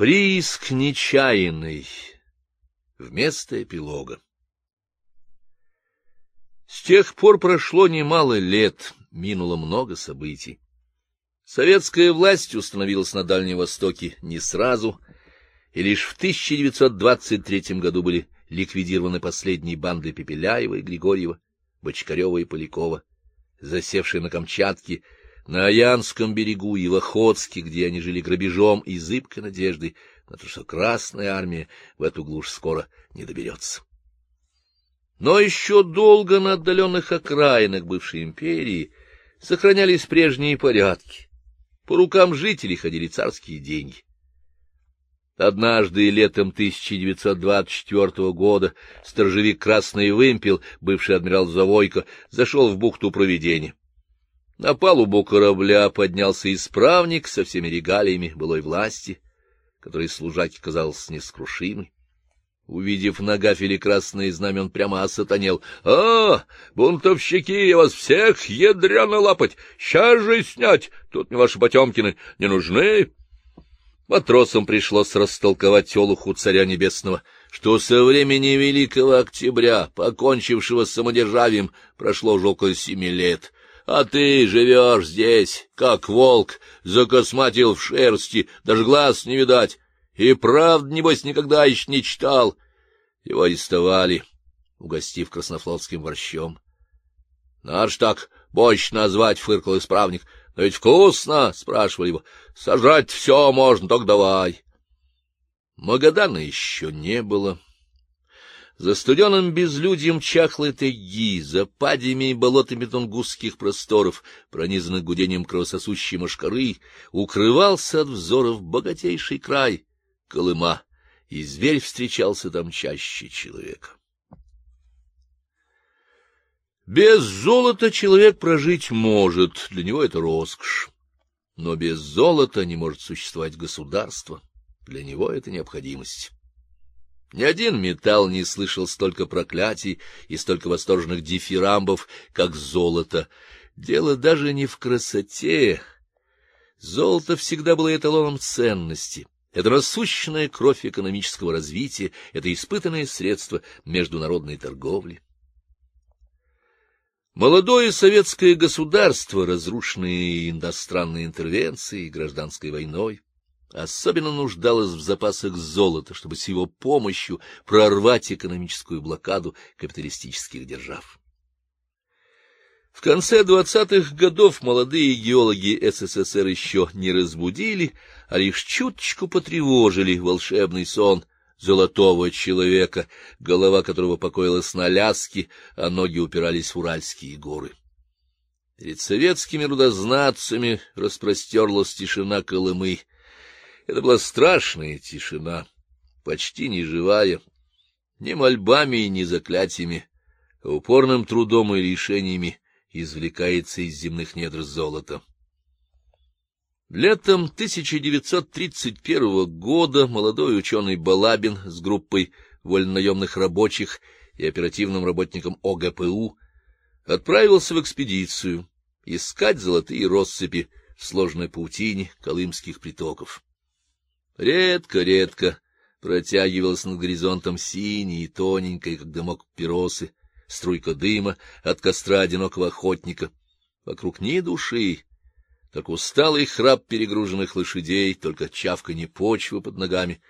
Прииск нечаянный вместо эпилога. С тех пор прошло немало лет, минуло много событий. Советская власть установилась на Дальнем Востоке не сразу, и лишь в 1923 году были ликвидированы последние банды Пепеляева и Григорьева, Бочкарева и Полякова, засевшие на Камчатке на Аянском берегу и в Охотске, где они жили грабежом и зыбкой надеждой на то, что Красная Армия в эту глушь скоро не доберется. Но еще долго на отдаленных окраинах бывшей империи сохранялись прежние порядки. По рукам жителей ходили царские деньги. Однажды летом 1924 года сторожевик Красный Вымпел, бывший адмирал Завойко, зашел в бухту Провидения. На палубу корабля поднялся исправник со всеми регалиями былой власти, который служаке казалось нескрушимой. Увидев на гафеле красное знамя, он прямо осатанел. — А, бунтовщики, я вас всех ядрено лапать! Сейчас же снять! Тут мне ваши Потемкины не нужны! Матросам пришлось растолковать олуху царя небесного, что со времени Великого Октября, покончившего с самодержавием, прошло уже около семи лет — а ты живешь здесь, как волк, закосматил в шерсти, даже глаз не видать, и правд, небось, никогда еще не читал. Его арестовали, угостив краснофлотским борщом. — ж так борщ назвать, — фыркал исправник. — Но ведь вкусно, — спрашивали его. — Сожрать все можно, только давай. Магадана еще не было. — за студеным безлюдьем чахлой тайги, за падями и болотами тунгусских просторов, пронизанных гудением кровососущей мошкары, укрывался от взоров богатейший край — Колыма, и зверь встречался там чаще человека. Без золота человек прожить может, для него это роскошь. Но без золота не может существовать государство, для него это необходимость. Ни один металл не слышал столько проклятий и столько восторженных дифирамбов, как золото. Дело даже не в красоте. Золото всегда было эталоном ценности. Это насущная кровь экономического развития, это испытанное средство международной торговли. Молодое советское государство, разрушенное иностранной интервенцией и гражданской войной, особенно нуждалась в запасах золота, чтобы с его помощью прорвать экономическую блокаду капиталистических держав. В конце двадцатых годов молодые геологи СССР еще не разбудили, а лишь чуточку потревожили волшебный сон золотого человека, голова которого покоилась на Аляске, а ноги упирались в Уральские горы. Перед советскими рудознатцами распростерлась тишина Колымы, это была страшная тишина, почти неживая, ни мольбами и ни заклятиями, а упорным трудом и решениями извлекается из земных недр золото. Летом 1931 года молодой ученый Балабин с группой вольнонаемных рабочих и оперативным работником ОГПУ отправился в экспедицию искать золотые россыпи в сложной паутине колымских притоков. Редко-редко протягивалась над горизонтом синей и тоненькой, как дымок пиросы, струйка дыма от костра одинокого охотника. Вокруг ни души, только усталый храп перегруженных лошадей, только чавканье почвы под ногами,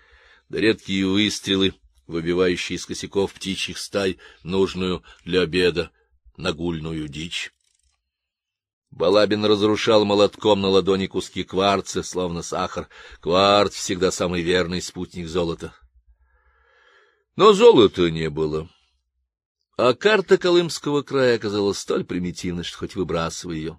да редкие выстрелы, выбивающие из косяков птичьих стай нужную для обеда нагульную дичь. Балабин разрушал молотком на ладони куски кварца, словно сахар. Кварц всегда самый верный спутник золота. Но золота не было. А карта Колымского края оказалась столь примитивной, что хоть выбрасывай ее.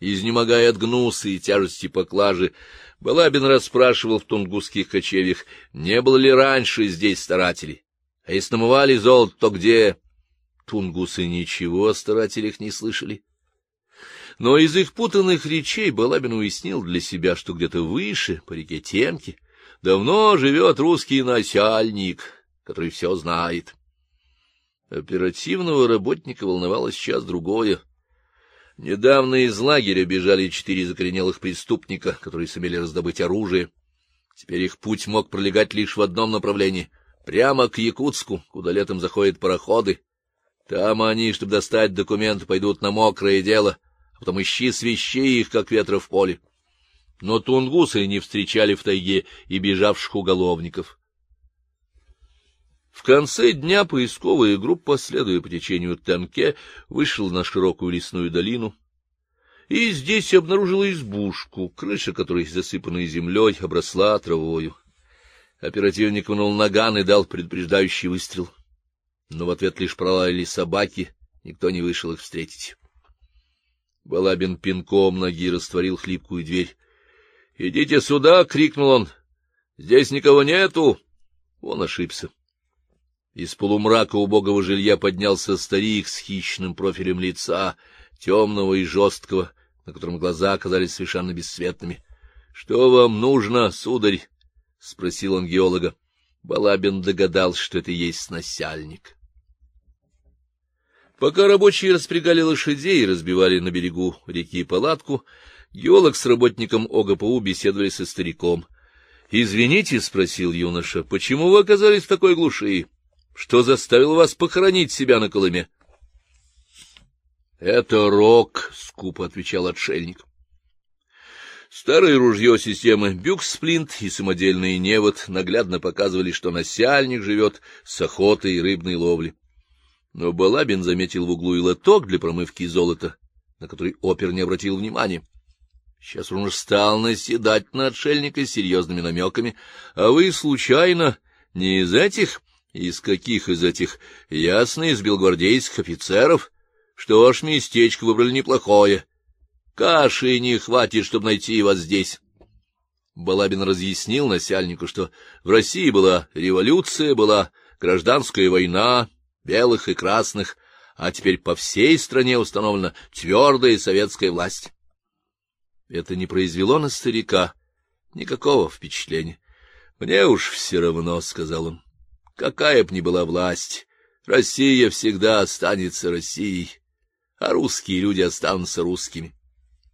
Изнемогая от гнуса и тяжести поклажи, Балабин расспрашивал в тунгусских кочевьях, не было ли раньше здесь старателей. А если намывали золото, то где? Тунгусы ничего о старателях не слышали. Но из их путанных речей Балабин уяснил для себя, что где-то выше, по реке Темки, давно живет русский начальник, который все знает. Оперативного работника волновало сейчас другое. Недавно из лагеря бежали четыре закоренелых преступника, которые сумели раздобыть оружие. Теперь их путь мог пролегать лишь в одном направлении — прямо к Якутску, куда летом заходят пароходы. Там они, чтобы достать документы, пойдут на мокрое дело, а потом ищи свищи их, как ветра в поле. Но тунгусы не встречали в тайге и бежавших уголовников. В конце дня поисковая группа, следуя по течению Темке, вышла на широкую лесную долину, и здесь обнаружила избушку, крыша которой, засыпанная землей, обросла травою. Оперативник вынул наган и дал предупреждающий выстрел. Но в ответ лишь пролаяли собаки, никто не вышел их встретить. Балабин пинком ноги растворил хлипкую дверь. — Идите сюда! — крикнул он. — Здесь никого нету! Он ошибся. Из полумрака убогого жилья поднялся старик с хищным профилем лица, темного и жесткого, на котором глаза оказались совершенно бесцветными. — Что вам нужно, сударь? — спросил он геолога. Балабин догадался, что это есть насяльник. Пока рабочие распрягали лошадей и разбивали на берегу реки палатку, геолог с работником ОГПУ беседовали со стариком. — Извините, — спросил юноша, — почему вы оказались в такой глуши? Что заставило вас похоронить себя на Колыме? — Это рок, — скупо отвечал отшельник. Старое ружье системы Бюксплинт и самодельный невод наглядно показывали, что насяльник живет с охотой и рыбной ловли. Но Балабин заметил в углу и лоток для промывки золота, на который опер не обратил внимания. Сейчас он уж стал наседать на отшельника с серьезными намеками. — А вы, случайно, не из этих? — Из каких из этих? — Ясно, из белгвардейских офицеров. Что ж, местечко выбрали неплохое. Каши не хватит, чтобы найти вас здесь. Балабин разъяснил насяльнику, что в России была революция, была гражданская война, белых и красных, а теперь по всей стране установлена твердая советская власть. Это не произвело на старика никакого впечатления. — Мне уж все равно, — сказал он, — какая б ни была власть, Россия всегда останется Россией а русские люди останутся русскими.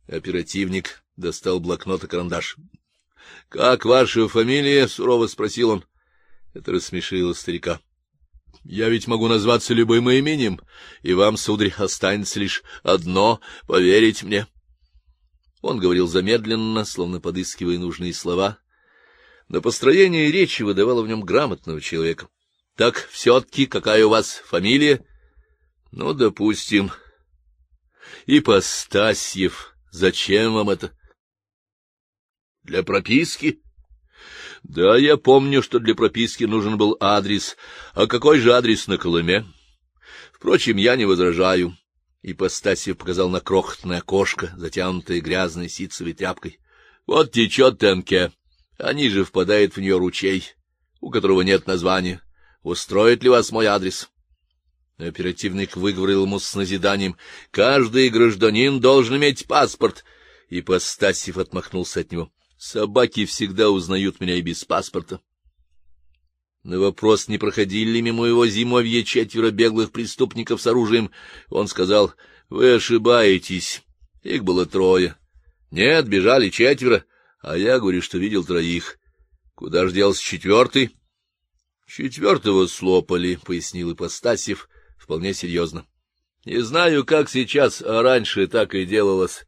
Оперативник достал блокнот и карандаш. — Как ваша фамилия? — сурово спросил он. Это рассмешило старика. — Я ведь могу назваться любым именем, и вам, сударь, останется лишь одно — поверить мне. Он говорил замедленно, словно подыскивая нужные слова, но построение речи выдавало в нем грамотного человека. — Так все-таки какая у вас фамилия? — Ну, допустим, Ипостасьев, зачем вам это? Для прописки? Да, я помню, что для прописки нужен был адрес. А какой же адрес на Колыме? Впрочем, я не возражаю. Ипостасьев показал на крохотное окошко, затянутое грязной ситцевой тряпкой. Вот течет Тенке, а ниже впадает в нее ручей, у которого нет названия. Устроит ли вас мой адрес? Оперативник выговорил ему с назиданием. — Каждый гражданин должен иметь паспорт. И Постасьев отмахнулся от него. — Собаки всегда узнают меня и без паспорта. На вопрос, не проходили ли мимо его зимовья четверо беглых преступников с оружием, он сказал, — Вы ошибаетесь. Их было трое. Нет, бежали четверо, а я говорю, что видел троих. Куда ж делся четвертый? — Четвертого слопали, — пояснил Ипостасьев, вполне серьезно. Не знаю, как сейчас, а раньше так и делалось.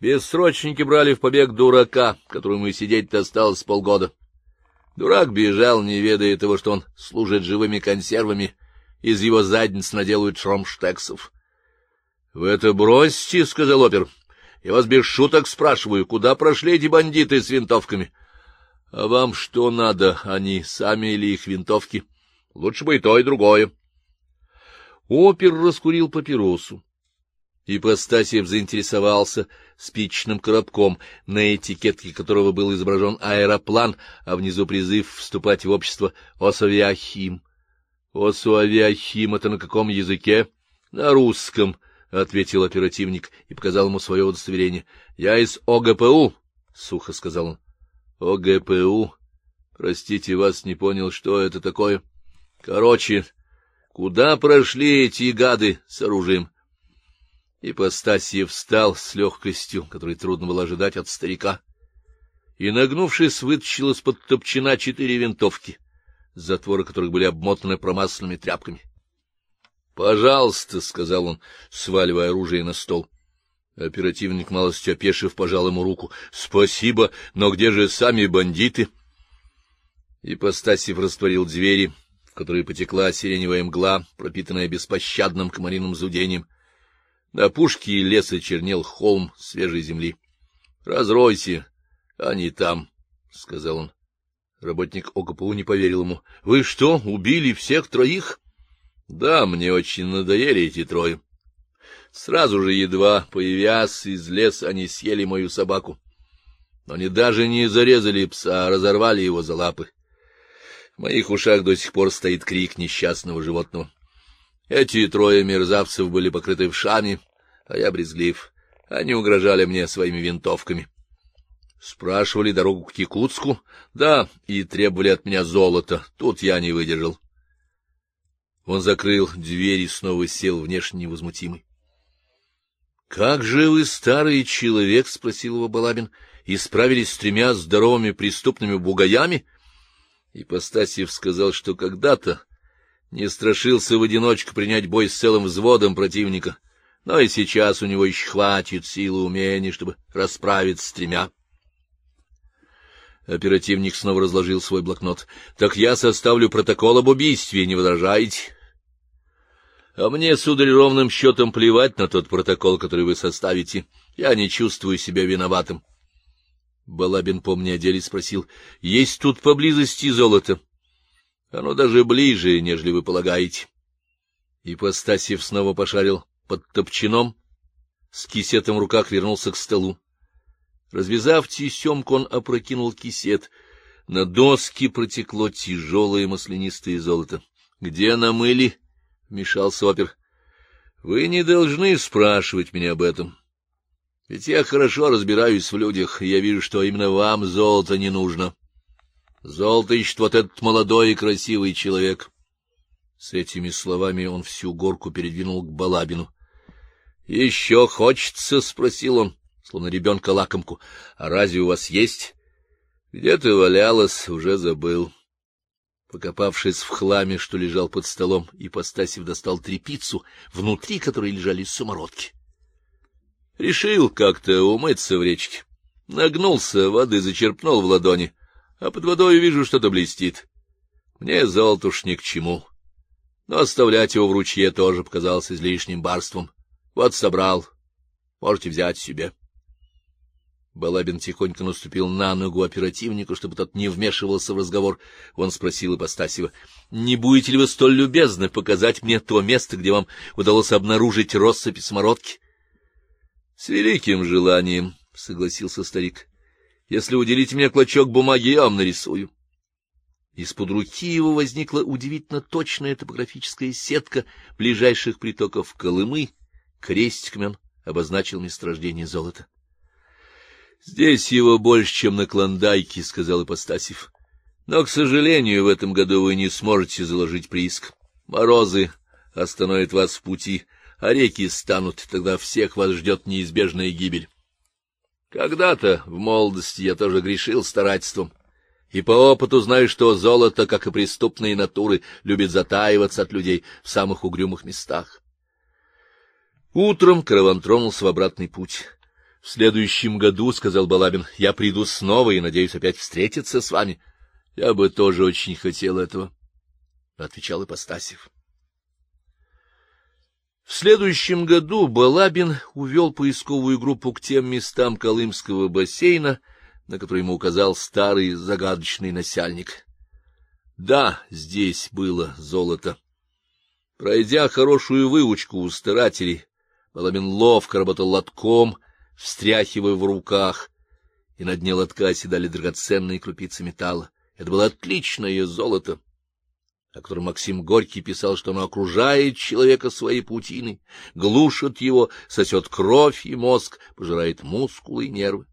Бессрочники брали в побег дурака, которому и сидеть-то осталось полгода. Дурак бежал, не ведая того, что он служит живыми консервами, из его задниц наделают шромштексов. — Вы это бросьте, — сказал опер. — Я вас без шуток спрашиваю, куда прошли эти бандиты с винтовками? — А вам что надо, они сами или их винтовки? Лучше бы и то, и другое. Опер раскурил папиросу. Ипостасиев заинтересовался спичным коробком, на этикетке которого был изображен аэроплан, а внизу призыв вступать в общество Осавиахим. Осавиахим — это на каком языке? — На русском, — ответил оперативник и показал ему свое удостоверение. — Я из ОГПУ, — сухо сказал он. — ОГПУ? Простите, вас не понял, что это такое. Короче, Куда прошли эти гады с оружием? Ипостасьев встал с легкостью, которой трудно было ожидать от старика, и, нагнувшись, вытащил из-под топчина четыре винтовки, затворы которых были обмотаны промасленными тряпками. — Пожалуйста, — сказал он, сваливая оружие на стол. Оперативник, малость опешив, пожал ему руку. — Спасибо, но где же сами бандиты? Ипостасев растворил двери, в которые потекла сиреневая мгла, пропитанная беспощадным комариным зудением. На пушке и леса чернел холм свежей земли. — Разройте, они там, — сказал он. Работник ОКПУ не поверил ему. — Вы что, убили всех троих? — Да, мне очень надоели эти трое. Сразу же, едва появясь из леса, они съели мою собаку. Но они даже не зарезали пса, а разорвали его за лапы. В моих ушах до сих пор стоит крик несчастного животного. Эти трое мерзавцев были покрыты вшами, а я брезглив. Они угрожали мне своими винтовками. Спрашивали дорогу к Якутску? Да, и требовали от меня золота. Тут я не выдержал. Он закрыл дверь и снова сел внешне невозмутимый. — Как же вы, старый человек, — спросил его Балабин, — исправились с тремя здоровыми преступными бугаями? И Постасьев сказал, что когда-то не страшился в одиночку принять бой с целым взводом противника, но и сейчас у него еще хватит силы и умений, чтобы расправиться с тремя. Оперативник снова разложил свой блокнот. — Так я составлю протокол об убийстве, не возражаете? А мне, сударь, ровным счетом плевать на тот протокол, который вы составите. Я не чувствую себя виноватым. Балабин, помня о деле, спросил, — Есть тут поблизости золото? Оно даже ближе, нежели вы полагаете. И Постасьев снова пошарил под топчаном, с кисетом в руках вернулся к столу. Развязав тесемку, он опрокинул кисет. На доске протекло тяжелое маслянистое золото. — Где намыли? — вмешался опер. — Вы не должны спрашивать меня об этом. Ведь я хорошо разбираюсь в людях, и я вижу, что именно вам золото не нужно. Золото ищет вот этот молодой и красивый человек. С этими словами он всю горку передвинул к Балабину. — Еще хочется? — спросил он, словно ребенка лакомку. — А разве у вас есть? — Где-то валялась, уже забыл. Покопавшись в хламе, что лежал под столом, Ипостасев достал трепицу, внутри которой лежали самородки. Решил как-то умыться в речке. Нагнулся, воды зачерпнул в ладони, а под водой вижу, что-то блестит. Мне золото уж ни к чему. Но оставлять его в ручье тоже показалось излишним барством. Вот собрал. Можете взять себе. Балабин тихонько наступил на ногу оперативнику, чтобы тот не вмешивался в разговор. Он спросил Ипостасьева, — Не будете ли вы столь любезны показать мне то место, где вам удалось обнаружить россыпь самородки? — С великим желанием, — согласился старик. — Если уделите мне клочок бумаги, я вам нарисую. Из-под руки его возникла удивительно точная топографическая сетка ближайших притоков Колымы. Крестиками он обозначил месторождение золота. — Здесь его больше, чем на Клондайке, — сказал Ипостасев. — Но, к сожалению, в этом году вы не сможете заложить прииск. Морозы остановят вас в пути, а реки станут, тогда всех вас ждет неизбежная гибель. Когда-то в молодости я тоже грешил старательством, и по опыту знаю, что золото, как и преступные натуры, любит затаиваться от людей в самых угрюмых местах. Утром караван тронулся в обратный путь. — В следующем году, — сказал Балабин, — я приду снова и надеюсь опять встретиться с вами. — Я бы тоже очень хотел этого, — отвечал Ипостасев. В следующем году Балабин увел поисковую группу к тем местам Колымского бассейна, на которые ему указал старый загадочный насяльник. Да, здесь было золото. Пройдя хорошую выучку у старателей, Балабин ловко работал лотком, встряхивая в руках, и на дне лотка оседали драгоценные крупицы металла. Это было отличное золото, о котором Максим Горький писал, что оно окружает человека своей паутиной, глушит его, сосет кровь и мозг, пожирает мускулы и нервы.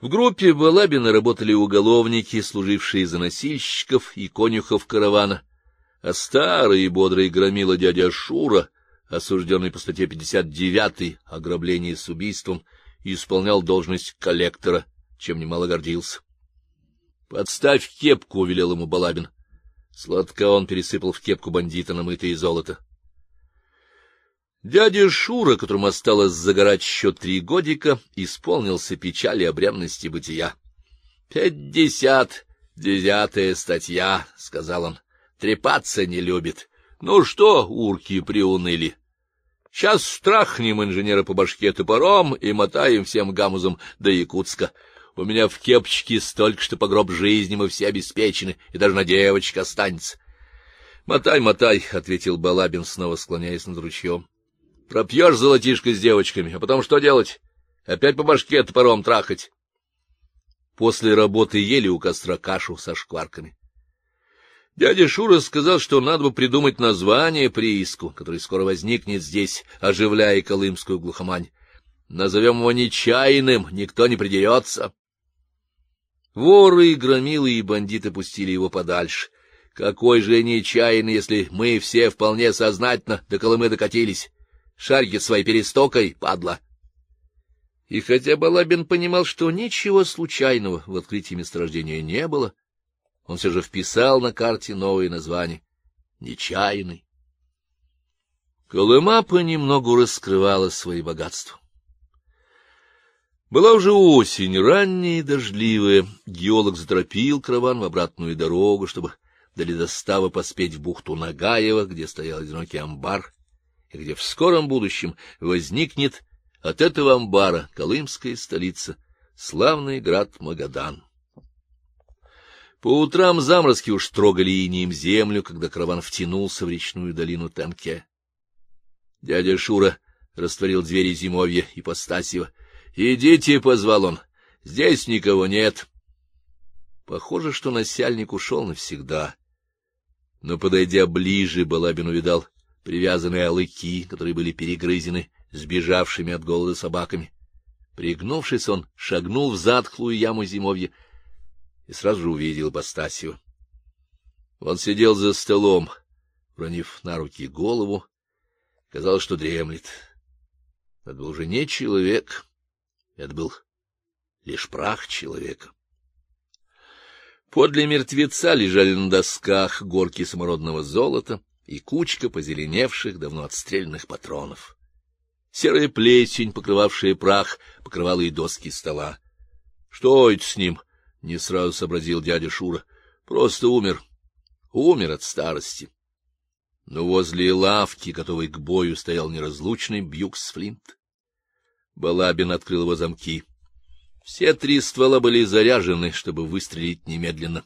В группе Балабина работали уголовники, служившие за носильщиков и конюхов каравана, а старый и бодрый громила дядя Шура осужденный по статье 59 ограбление с убийством, и исполнял должность коллектора чем немало гордился. — Подставь кепку, — велел ему Балабин. Сладко он пересыпал в кепку бандита намытое золото. Дядя Шура, которому осталось загорать еще три годика, исполнился печали обрядности бытия. — Пятьдесят девятая статья, — сказал он, — трепаться не любит. Ну что, урки приуныли? Сейчас страхнем инженера по башке топором и мотаем всем гамузом до Якутска. У меня в кепочке столько, что по гроб жизни мы все обеспечены, и даже на девочка останется. — Мотай, мотай, — ответил Балабин, снова склоняясь над ручьем. — Пропьешь золотишко с девочками, а потом что делать? Опять по башке топором трахать. После работы ели у костра кашу со шкварками. Дядя Шура сказал, что надо бы придумать название прииску, который скоро возникнет здесь, оживляя колымскую глухомань. Назовем его нечаянным, никто не придерется. Воры, громилы и бандиты пустили его подальше. Какой же нечаянный, если мы все вполне сознательно до Колымы докатились. Шарики своей перестокой, падла. И хотя Балабин понимал, что ничего случайного в открытии месторождения не было, он все же вписал на карте новое название — Нечаянный. Колыма понемногу раскрывала свои богатства. Была уже осень, ранняя и дождливая. Геолог заторопил караван в обратную дорогу, чтобы до ледостава поспеть в бухту Нагаева, где стоял одинокий амбар, и где в скором будущем возникнет от этого амбара колымская столица, славный град Магадан. По утрам заморозки уж трогали инием землю, когда караван втянулся в речную долину Темке. Дядя Шура растворил двери зимовья и Постасьева —— Идите, — позвал он, — здесь никого нет. Похоже, что насяльник ушел навсегда. Но, подойдя ближе, Балабин увидал привязанные алыки, которые были перегрызены сбежавшими от голода собаками. Пригнувшись, он шагнул в затхлую яму зимовья и сразу же увидел Бастасио. Он сидел за столом, уронив на руки голову. Казалось, что дремлет. Это был уже не человек. Это был лишь прах человека. Подле мертвеца лежали на досках горки самородного золота и кучка позеленевших, давно отстрелянных патронов. Серая плесень, покрывавшая прах, покрывала и доски стола. — Что это с ним? — не сразу сообразил дядя Шура. — Просто умер. Умер от старости. Но возле лавки, готовой к бою, стоял неразлучный Бьюкс Флинт. Балабин открыл его замки. Все три ствола были заряжены, чтобы выстрелить немедленно.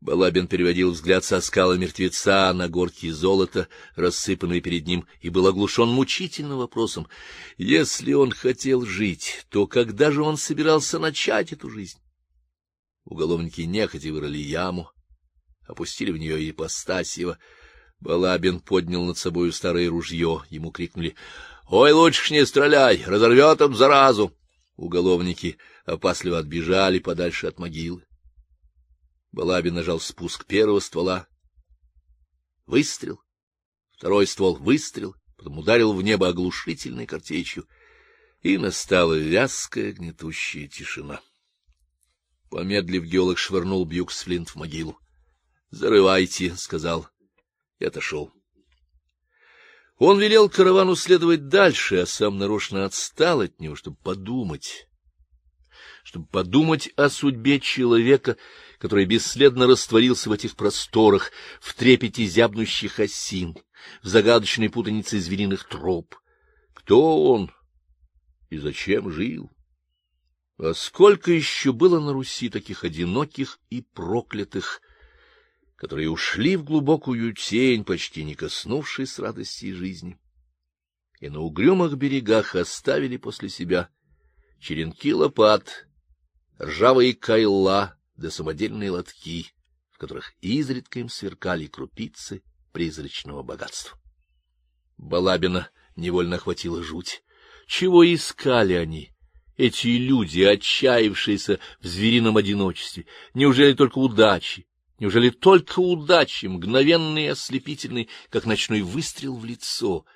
Балабин переводил взгляд со скалы мертвеца на горки золота, рассыпанные перед ним, и был оглушен мучительным вопросом. Если он хотел жить, то когда же он собирался начать эту жизнь? Уголовники нехотя вырыли яму, опустили в нее ипостасьева. Балабин поднял над собою старое ружье, ему крикнули — Ой, лучше не стреляй, разорвет он заразу! Уголовники опасливо отбежали подальше от могилы. Балабин нажал спуск первого ствола. Выстрел. Второй ствол — выстрел, потом ударил в небо оглушительной картечью, и настала вязкая гнетущая тишина. Помедлив, геолог швырнул Бьюксфлинт в могилу. — Зарывайте, — сказал, и отошел. Он велел каравану следовать дальше, а сам нарочно отстал от него, чтобы подумать, чтобы подумать о судьбе человека, который бесследно растворился в этих просторах, в трепете зябнущих осин, в загадочной путанице звериных троп. Кто он и зачем жил? А сколько еще было на Руси таких одиноких и проклятых, которые ушли в глубокую тень, почти не коснувшись радости жизни, и на угрюмых берегах оставили после себя черенки лопат, ржавые кайла да самодельные лотки, в которых изредка им сверкали крупицы призрачного богатства. Балабина невольно охватила жуть. Чего искали они, эти люди, отчаявшиеся в зверином одиночестве? Неужели только удачи, Неужели только удачи, мгновенный и ослепительный, как ночной выстрел в лицо?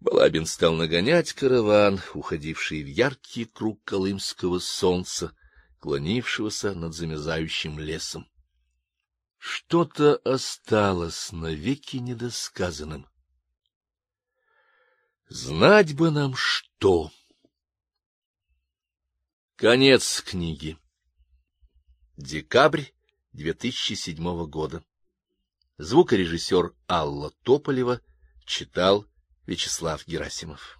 Балабин стал нагонять караван, уходивший в яркий круг колымского солнца, клонившегося над замерзающим лесом. Что-то осталось навеки недосказанным. Знать бы нам что. Конец книги. Декабрь 2007 года. Звукорежиссер Алла Тополева читал Вячеслав Герасимов.